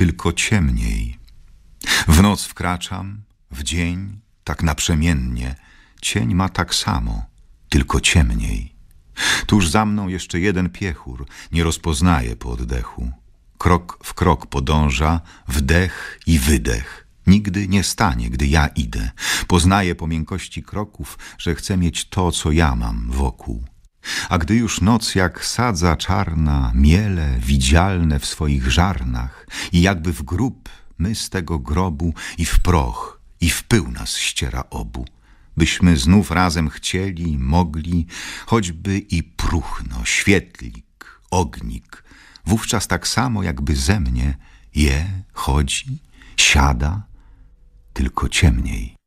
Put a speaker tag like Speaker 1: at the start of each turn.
Speaker 1: tylko ciemniej. W noc wkraczam, w dzień, tak naprzemiennie. Cień ma tak samo, tylko ciemniej. Tuż za mną jeszcze jeden piechur, nie rozpoznaje po oddechu. Krok w krok podąża, wdech i wydech. Nigdy nie stanie, gdy ja idę. Poznaję po miękkości kroków, że chcę mieć to, co ja mam wokół. A gdy już noc jak sadza czarna, miele widzialne w swoich żarnach i jakby w grób my z tego grobu i w proch i w pył nas ściera obu, byśmy znów razem chcieli, mogli, choćby i próchno, świetlik, ognik, wówczas tak samo jakby ze mnie je, chodzi, siada, tylko ciemniej.